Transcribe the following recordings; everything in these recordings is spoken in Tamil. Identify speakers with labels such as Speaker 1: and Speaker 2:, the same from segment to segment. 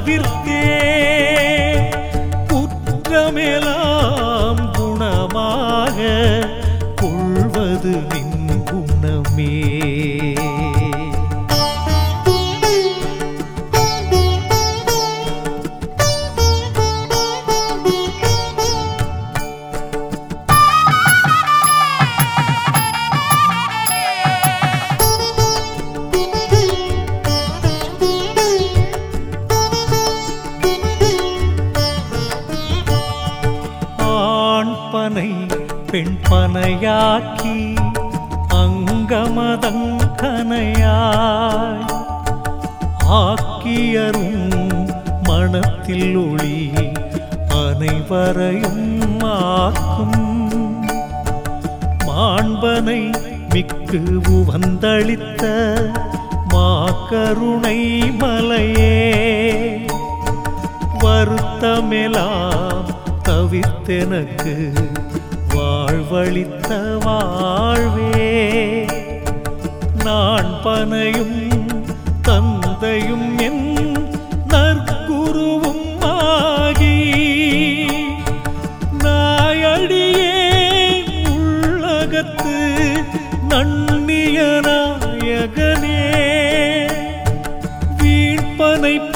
Speaker 1: virtud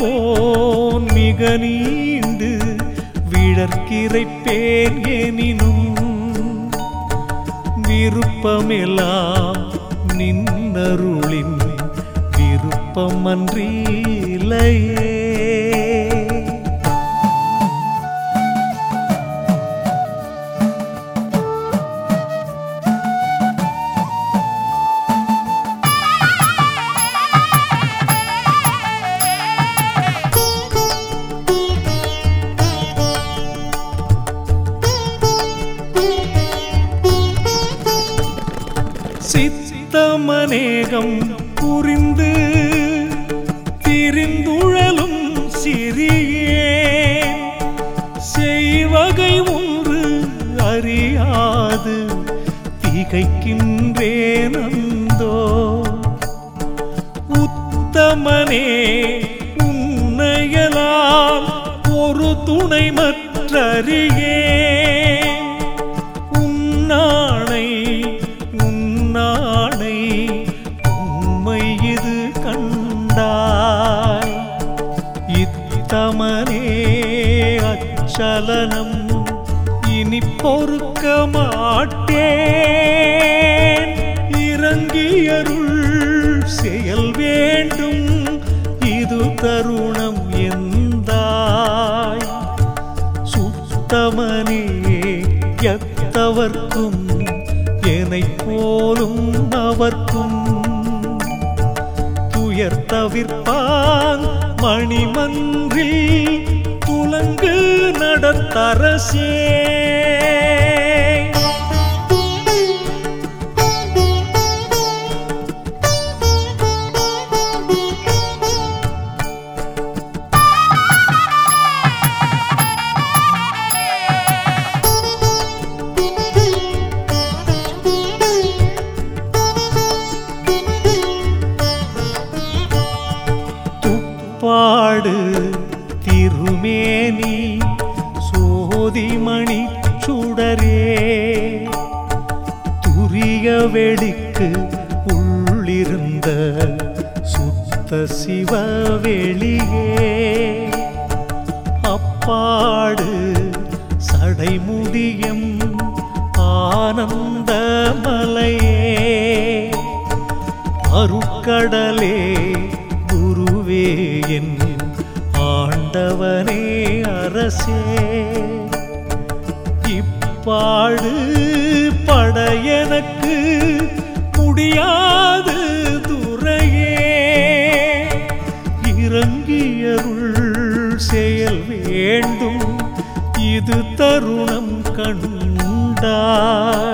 Speaker 1: போன் மிக நீண்டு விழற்கிறைப்பேன் எனினும் விருப்பமெல்லாம் நின்னருளின் விருப்பமன்றிலையே சலனம் இனி பொறுக்க மாட்டேன். இறங்கியருள் செயல் வேண்டும். இது தருணம் எந்தாய்? சுத்தமனே எத்தவர்க்கும் என்னை போலும் அவர்க்கும். துயர் தவிர்ப்பான் மணிமன்றில் துலங்கு நடத்தரசே அருக்கடலே குருவே என் ஆண்டவனே அரசே. இப்பாடு பட எனக்கு முடியாது துறையே. இறங்கியருள் செயல் வேண்டும் இது தருணம் கண்டாய்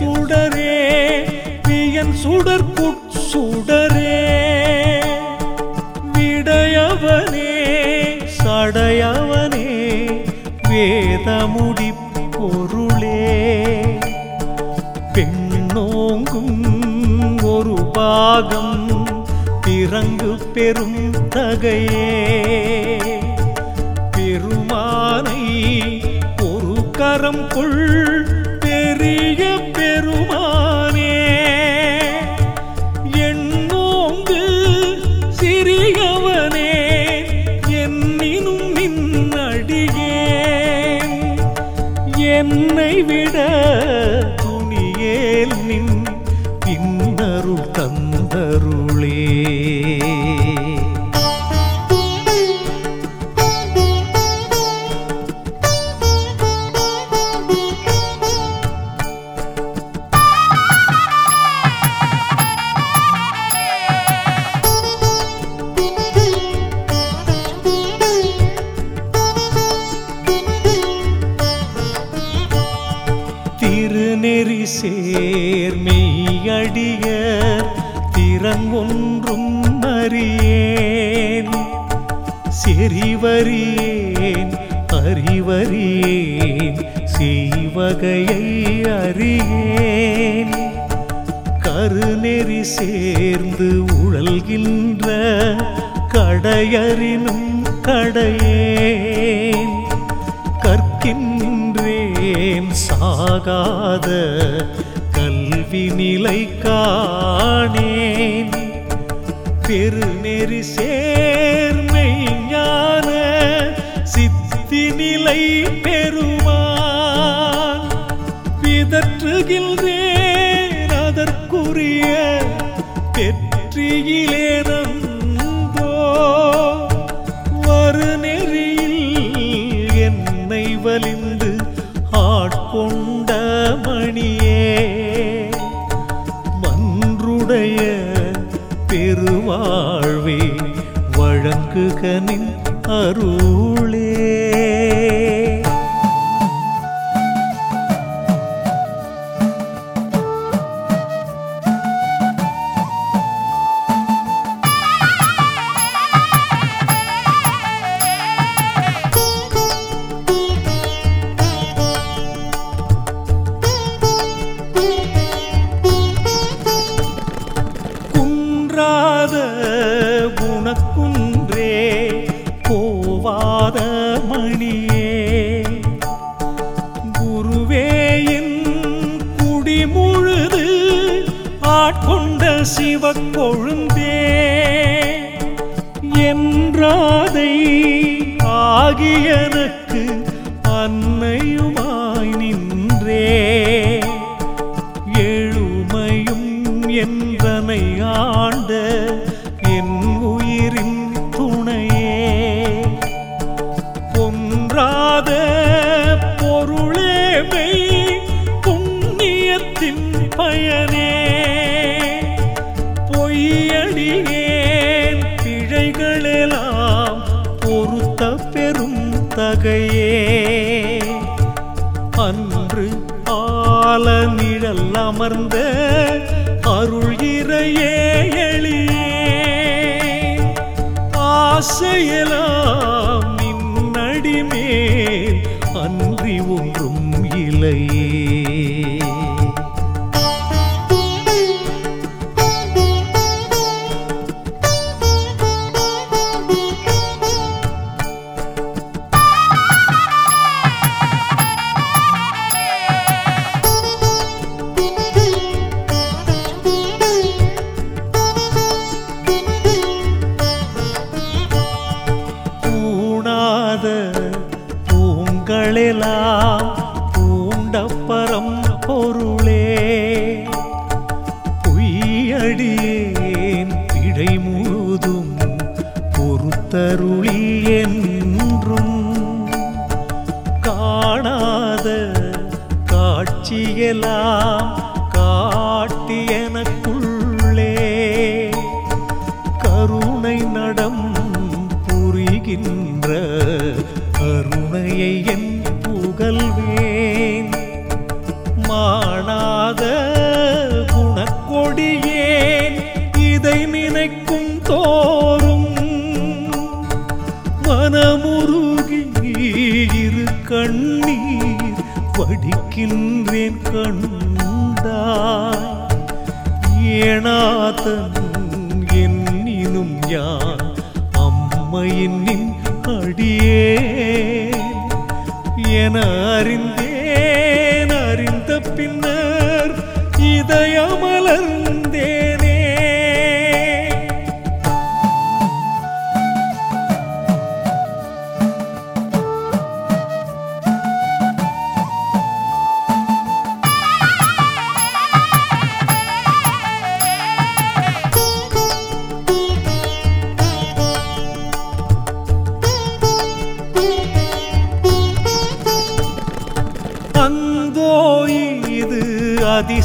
Speaker 1: சுடரே பியன் சுடர் சுடரே. விடையவனே சடையவனே வேதமுடி பொருளே. பெண்ணோங்கும் ஒரு பாகம் பிறங்கு பெரும் தகையே. பெருமானை ஒரு கரம் கொள் செறிவறியேன் அறிவறியேன் செய்வகையை அறியேன். கருநெறி சேர்ந்து உழல்கின்ற கடையறினும் கடையேன். கற்கின்றேன் சாகாத கல்வி நிலை காணேன். பெருநெறி சேர் சித்தி நிலை பிதற்றுகின்றேன் அதற்குரிய பெற்றியிலே நந்தோ. வரு நெறியில் என்னை வலிந்து ஆட்கொண்ட மணியே. மன்றுடைய பெருவாழ்வே வழங்குகனின் அருளே. போவாத குணக்குன்றே போவாத மணியே. குருவேயின் குடிமுழுது ஆட்கொண்ட சிவக்கொழுந்தே. என்றாதை ஆகியனக்கு அமர்ந்த அருள் இறையே எளியே. ஆசையலா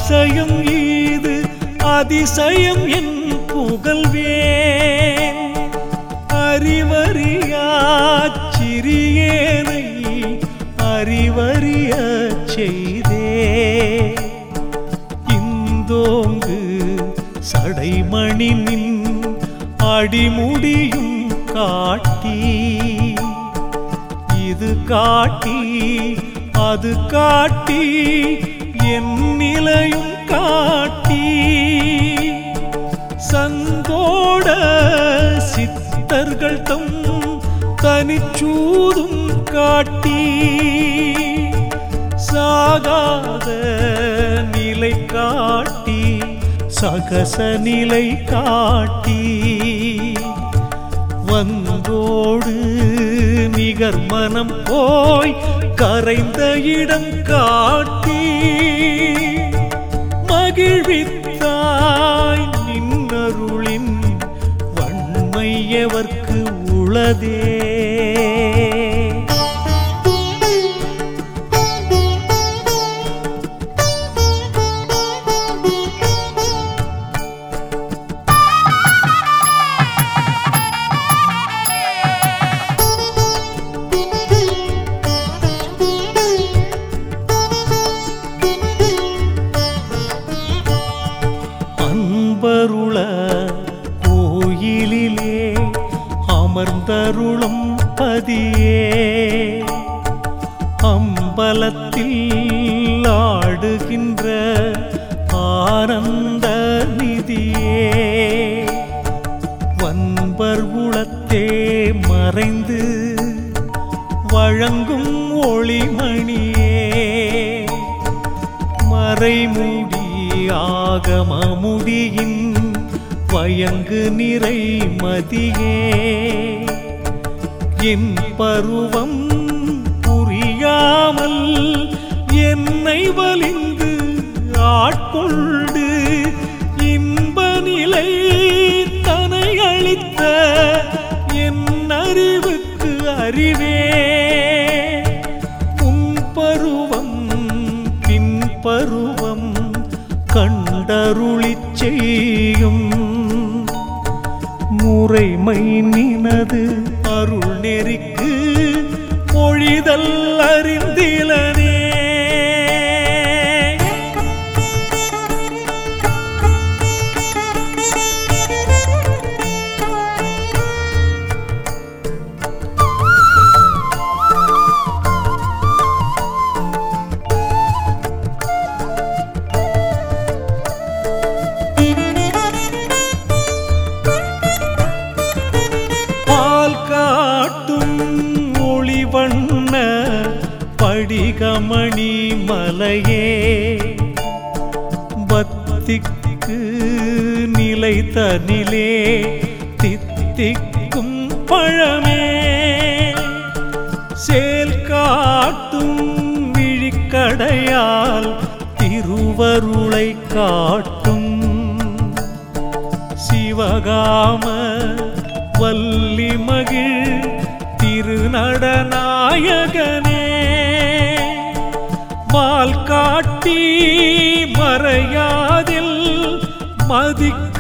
Speaker 1: அதிசயம் இது அதிசயம் என் புகழ்வேன் அறிவறியா சிறியேனை அறிவறிய செய்தே. இந்தோங்கு சடைமணி நின் அடிமுடியும் காட்டி. இது காட்டி அது காட்டி என் நிலையும் காட்டி சங்கோட சித்தர்கள் தம் தனிச்சூதும் காட்டி சாகாத நிலை காட்டி சகச நிலை காட்டி வந்தோடு நிகர் மனம் போய் கரைந்த இடம் காட்டி வன்மை உளதே. பருவம் கண்டருளி செய்யும். முறைமை நினது அருள் நெறிக்கு பொழிதல் அறிந்திலனே. நிலை தனிலே தித்திக்கும் பழமே. சேல் காட்டும் விழிக்கடையால் திருவருளை காட்டும். சிவகாம வள்ளி மகிழ் திருநடநாயகனே. பால் காட்டி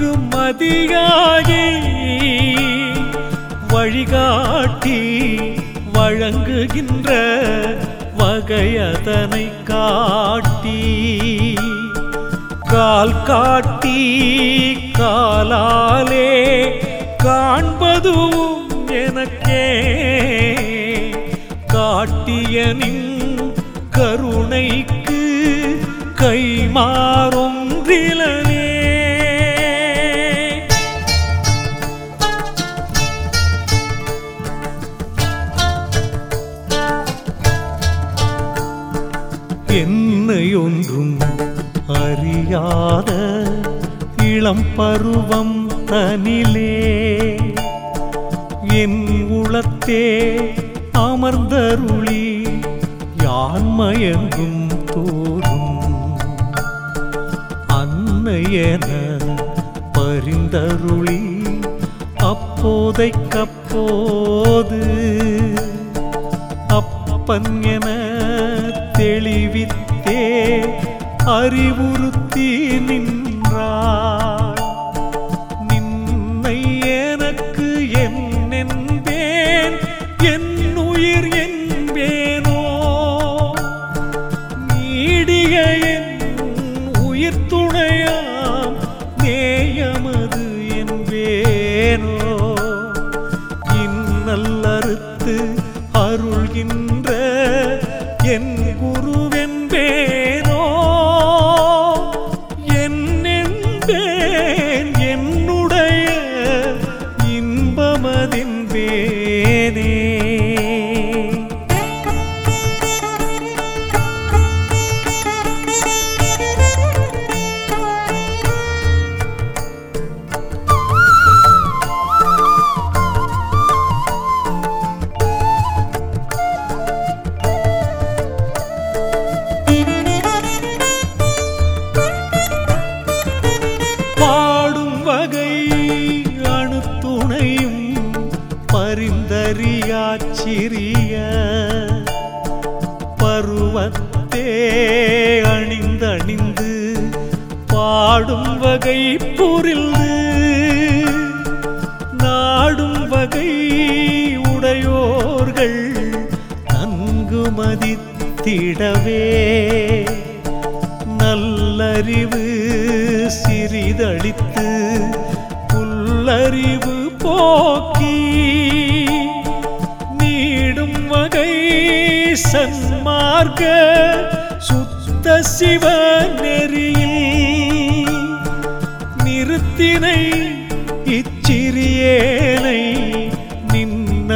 Speaker 1: மதிக்கு மதியாகி வழிகாட்டி வழங்குகின்ற வகையதனை காட்டி. கால் காட்டி காலாலே காண்பதும் எனக்கே. காட்டியனின் கருணைக்கு கைமாறும் திலன் இளம் பருவம் தனிலே. என் உளத்தே அமர்ந்தருளி யான் மயங்கும் தோறும். அன்னையன பரிந்தருளி அப்போதைக்கப்போது. அப்பன் என தெளிவித்தே அறிவுறுத்தி நின் ಏನೋ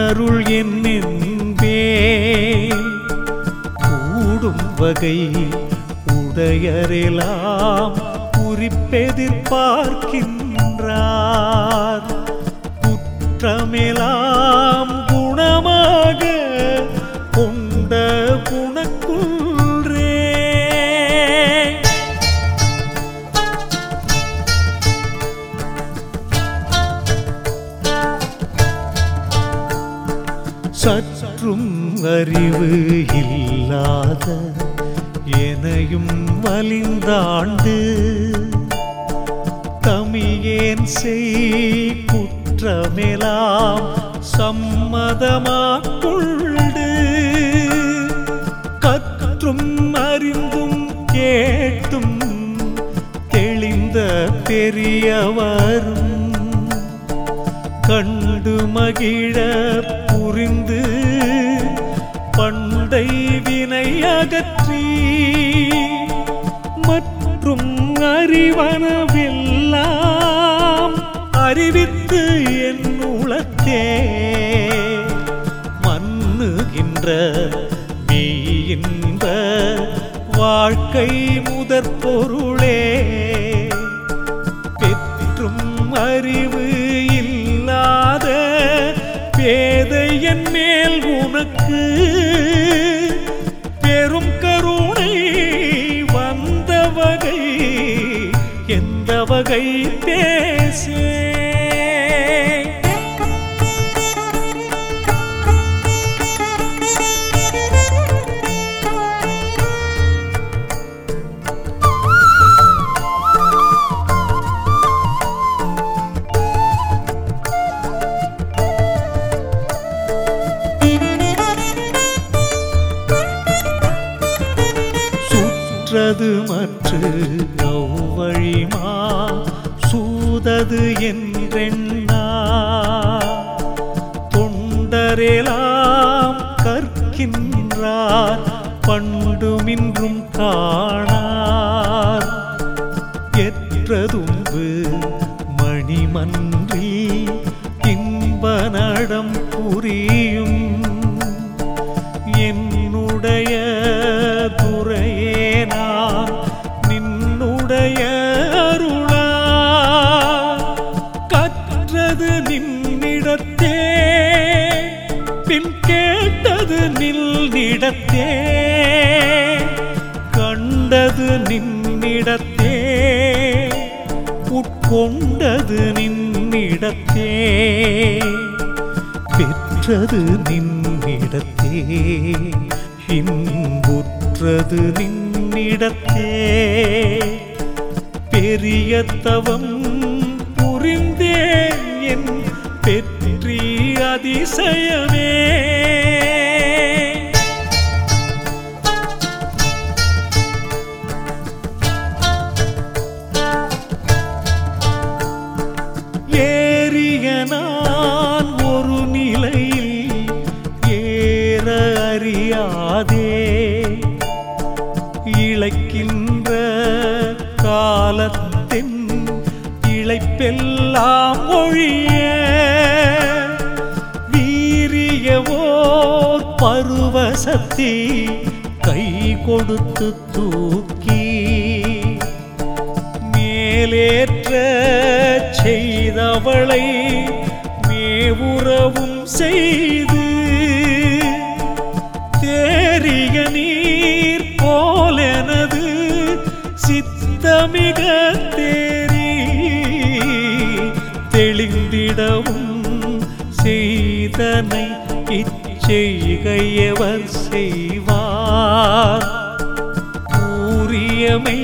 Speaker 1: நின்னருள் என்னென்பே கூடும் வகை உடையரெல்லாம் குறிப்பெதிர்பார்க்கின்றார். குற்றமெலாம் எனையும் வலிந்தாண்டு தமியேன் செய் குற்றமெலாம் சம்மதமாக்குண்டு. கற்றும் அறிந்தும் கேட்டும் தெளிந்த பெரியவரும். கண்டு மகிழ புரிந்து பண்டை வினை அகற்றி அறிவனவெல்லாம் அறிவித்து என் உளத்தே. மன்னுகின்ற மெய்யின்ப வாழ்க்கை முதற் பொருளே பெற்றும் அறிவு இல்லாத பேதையன் மேல் உனக்கு கை நின்னிடத்தே பின் கேட்டது நின்னிடத்தே கண்டது நின்னிடத்தே உட்கொண்டது நின்னிடத்தே பெற்றது நின்னிடத்தே இன்புற்றது நின்னிடத்தே பெரிய தவம் அதிசயமே. பருவசத்தி கை கொடுத்து தூக்கி மேலேற்ற செய்தவளை மேவுறவும் செய்து தேறிய நீர் போலெனது சித்தமிக தேரி தெளிந்திடவும் செய்தனை இச்ச செய்கையவர் செய்வார். ஊரியமை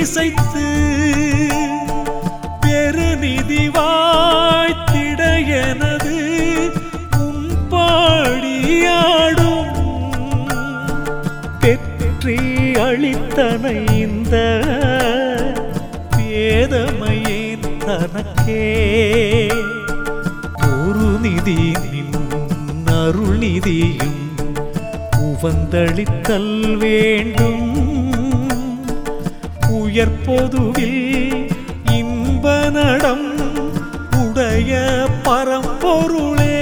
Speaker 1: இசைத்து பெருநிதி வாய்த்திட எனது உன் பாடியாடும் பெற்றி அளித்தன இந்த பேதமையேன் தனக்கே. ஒரு நிதி நின் அருள் உவந்தளித்தல் வேண்டும். உயர்பொதுவில் இன்ப நடம் உடைய பரம்பொருளே.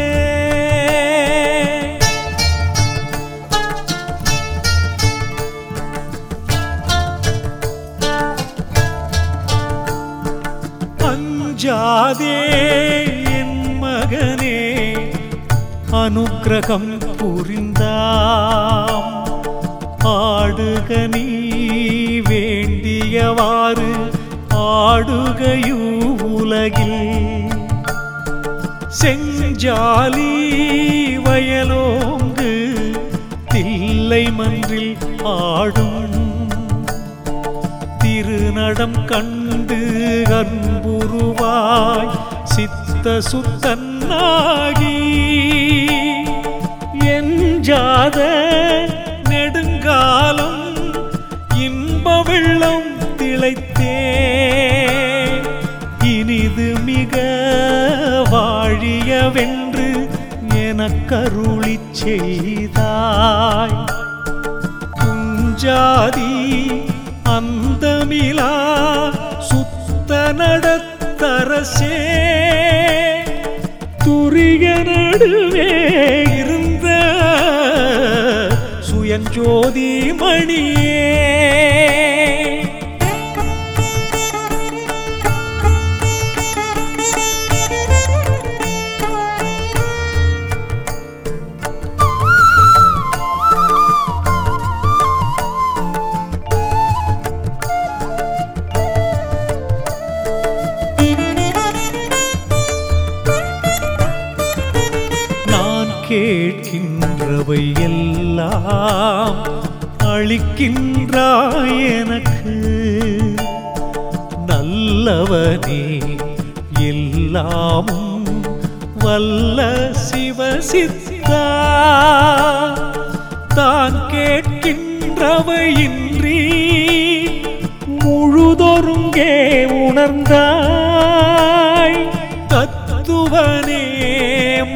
Speaker 1: அஞ்சாதே என் மகனே அனுக்கிரகம் ஆடுகையூ உலகில் செஞ்சாலி வயலோங்கு தில்லை மன்றில் ஆடும். திருநடம் கண்டு அன்புருவாய் சித்த சுத்தன்னாய் வாழியவென்று எனக்கருளி செய்தாய். குஞ்சாதி அந்தமிலா சுத்த நடத்தரசே. துரிய நடுவே இருந்த சுயஞ்சோதி மணியே. அவனே எல்லாமும் வல்ல சிவசித்தா. தான் கேட்கின்றவையின்றி முழுதொருங்கே உணர்ந்தாய். தத்துவனே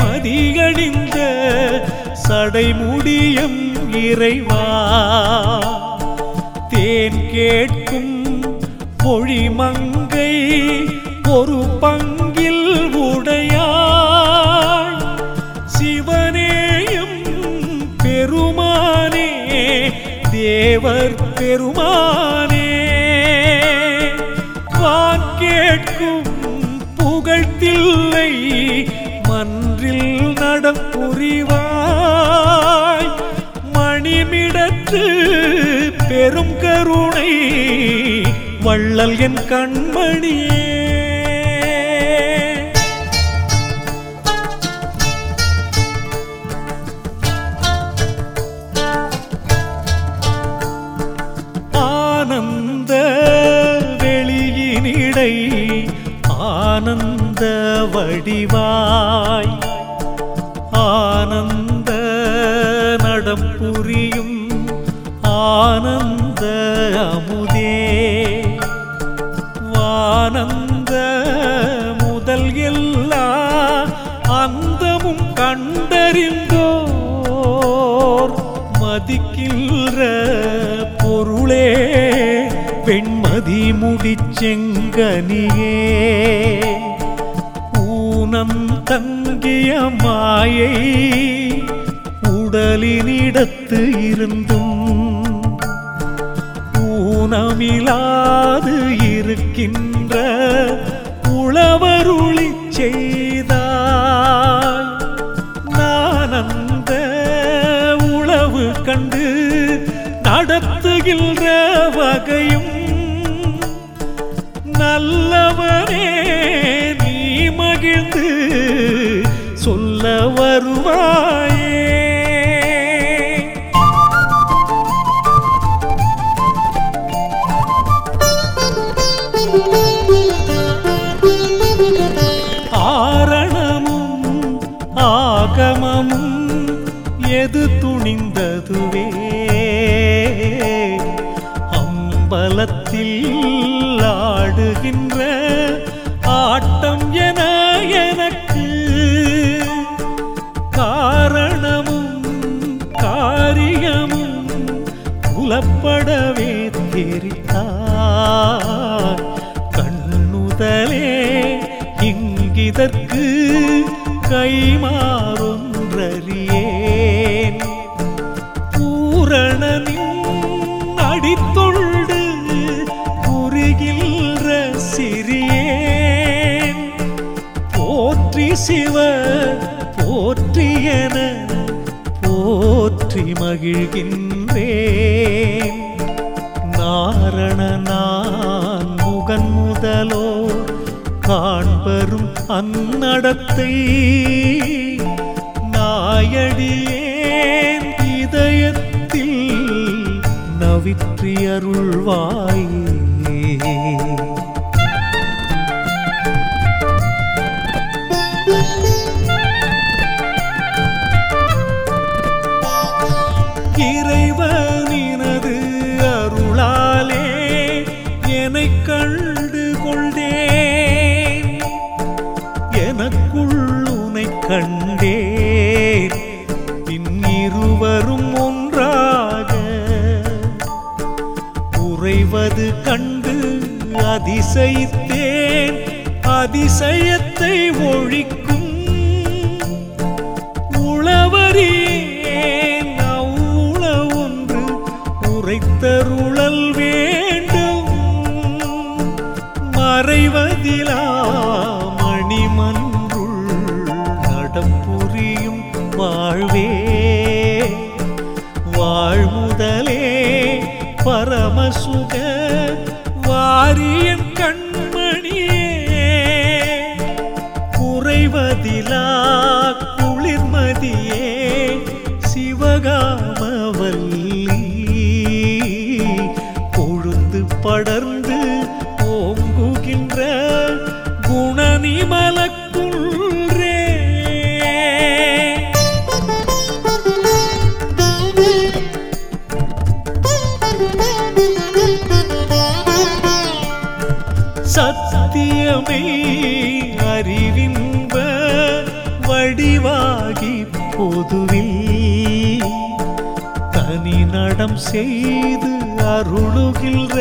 Speaker 1: மதியணிந்த சடைமுடியும் இறைவா. தேன் கேட்கும் பொழிமங்க மொழிமங்கை ஒரு பங்கில் உடையாய். சிவனேயும் பெருமானே தேவர் பெருமானே. வான் கேட்கும் புகழ்த்தில்லை மன்றில் நடப்புரிவாய். மணிமிடத்து பெரும் கருணை வள்ளல் என் கண்மணியே. செங்கனியே ஊனம் தங்கிய மாயை உடலினிடத்து இருந்தும் ஊனமிலாது இருக்கின்ற உளவருளி செய்தாய். நான் அந்த உளவு கண்டு நடத்துகின்ற வகை அடித்தொண்டு புரிகின்ற சிறியேன். போற்றி சிவ போற்றியன போற்றி மகிழ்கின்றேன். நாரண நான் முகன் முதலோ காண்பரும் அந்நடத்தை. நாயடியே சித்தியருள்வாயே அதிசயித்தேன் அதிசயத்தை ஒழிக்கும் உளவறியேன் அவுள ஒன்று உரைத்தருளல் வேண்டும். மறைவதிலா மணிமன்றுள் நடப்புரியும் வாழ்வே. வாழ்முதலே பரமசுக வாரிய பொதுவில் தனி நடம் செய்து அருளுகின்ற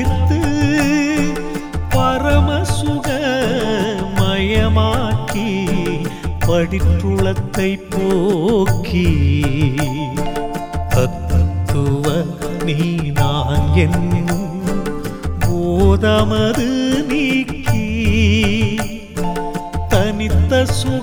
Speaker 1: தவிர்த்து பரமசுக மயமாக்கி படித்துளத்தை போக்கி தத்துவ நீ நான் என்னும் போதமது நீக்கி தனித்த சுகாதீதம்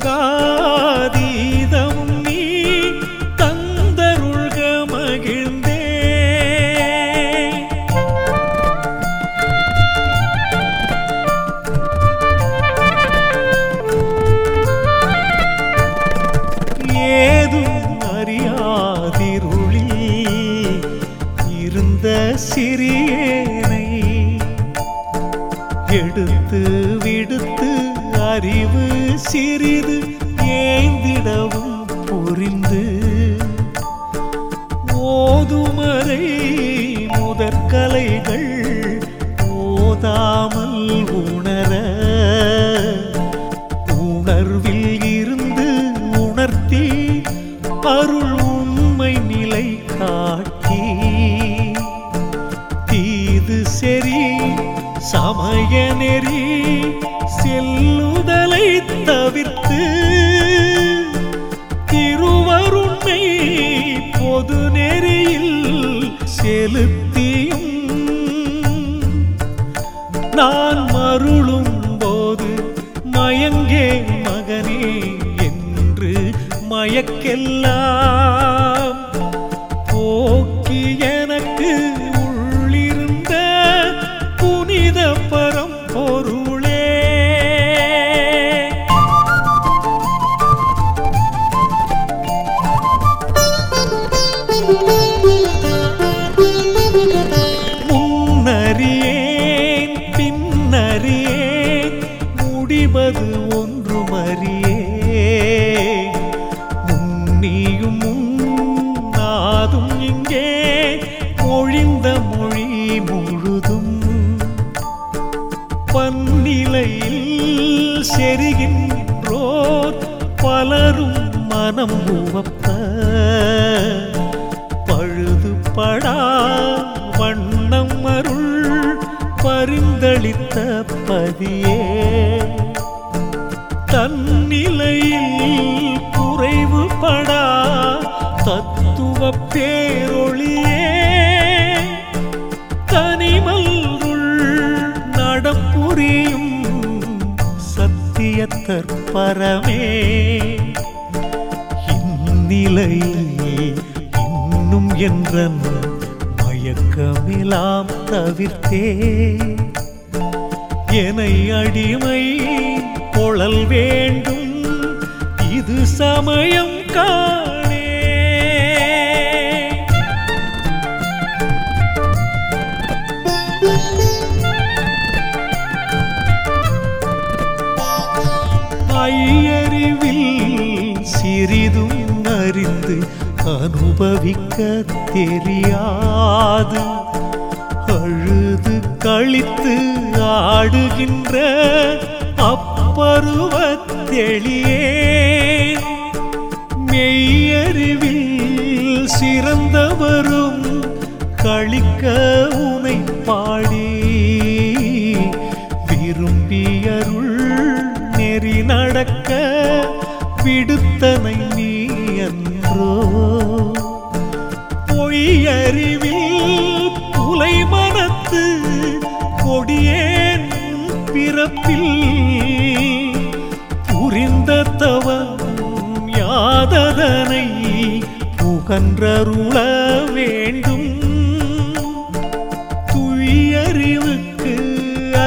Speaker 1: நான் மருளும் போது மயங்கே மகனே என்று மயக்கெல்லாம் தத்துவ பேரொளியே தனிமல்ருள் நடப்புரியும் சத்திய தற்பரமே இந்நிலையில் இன்னும் என்றன் மயக்கமிலாம் தவிர்த்தே. என அடிமை கொழல் வேண்டும். இது சமயம் காணே அனுபவிக்க தெரியாது. அழுது கழித்து ஆடுகின்ற அப்பருவத்தெளியே மெய்யறிவில் சிறந்தவரும் கழிக்கவும் கன்றருள வேண்டும். துயறிவுக்கு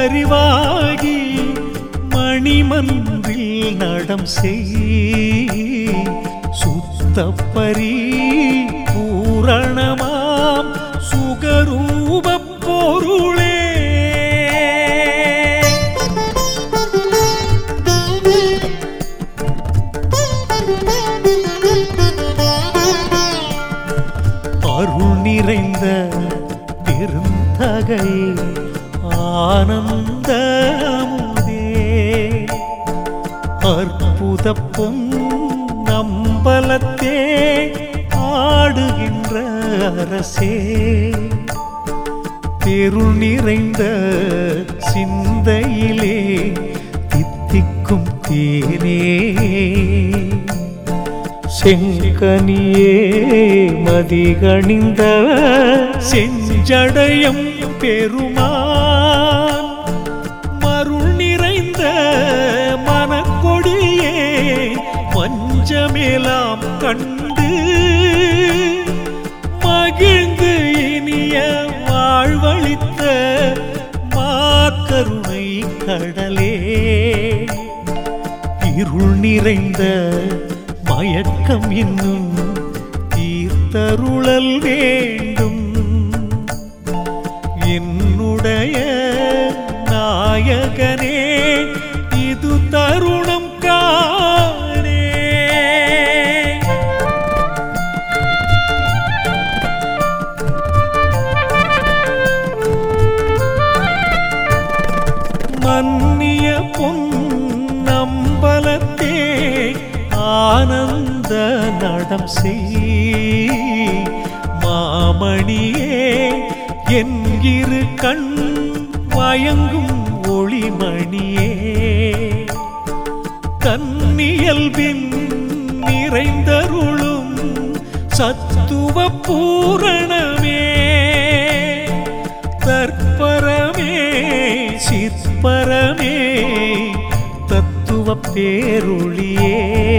Speaker 1: அறிவாகி மணிமன்றில் நடம் செய். சுத்தப்பரி பூரணமா அற்புத பொன் நம்பலத்தே ஆடுகின்ற அரசே. பெருள் நிறைந்த சிந்தையிலே தித்திக்கும் தேனே. செங்கனியே மதிகணிந்த செஞ்சடையம் பெருமா நெஞ்சமெலாம் கண்டு மகிழ்ந்து இனிய வாழ்வழித்த மாக்கருணை கடலே. இருள் நிறைந்த மயக்கம் இன்னும் தீர்த்தருளல் வேண்டும். என்னுடைய நாயகன் செய் மாமணியே என்கிறு கண் வயங்கும் ஒளிமணியே. கன்னியல்பின் நிறைந்தருளும் சத்துவ பூரணமே. தற்பரமே சிற்பரமே தத்துவ பேருளியே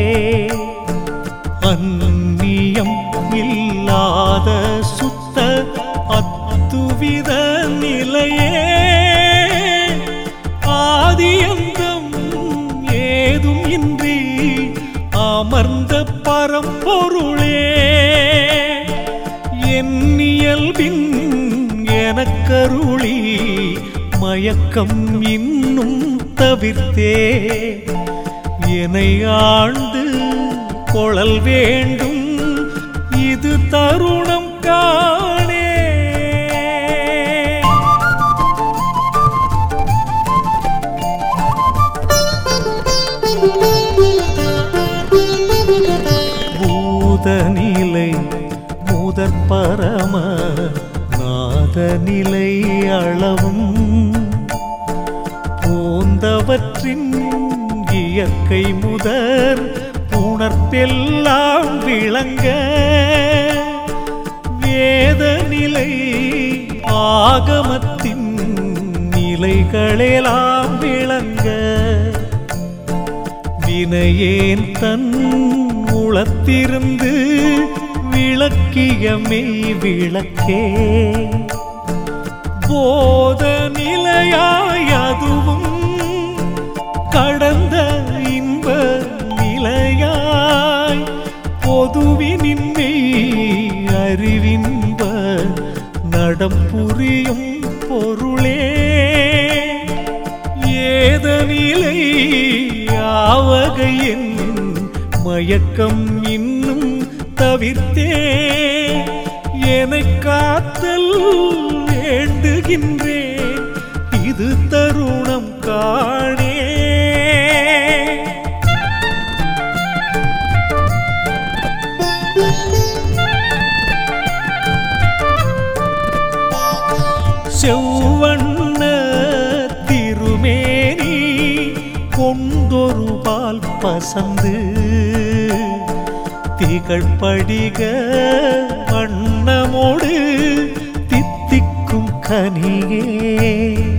Speaker 1: மயக்கம் இன்னும் தவிர்த்தே. என்னை ஆழ்ந்து கொழல் வேண்டும். இது தருணம் காணே. பூதநிலை முதற் பரம நாதநிலை அளவும் போந்தவற்றின் இயற்கை முதற் உணர்ப்பெல்லாம் விளங்க வேதநிலை ஆகமத்தின் நிலைகளெல்லாம் விளங்க வினையேன் தன் உளத்திருந்து விளக்கியமே விளக்கே. போத நிலையாய் அதுவும் புரியும் பொருளே. ஏதனிலை ஆவகையின் மயக்கம் இன்னும் தவிர்த்தே. என காத்தல் வேண்டுகின்றேன் இது தருணம் கா பசந்து திகழ் படிக வண்ணமோடு தித்திக்கும் கனியே.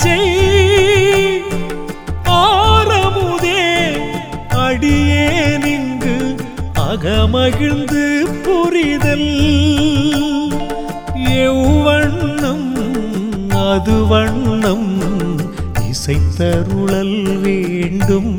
Speaker 1: செய் ஆரமுதே அடியே நின்று அகமகிழ்ந்து புரிதல். எவ்வண்ணம் அது வண்ணம் இசைத்தருளல் வேண்டும்.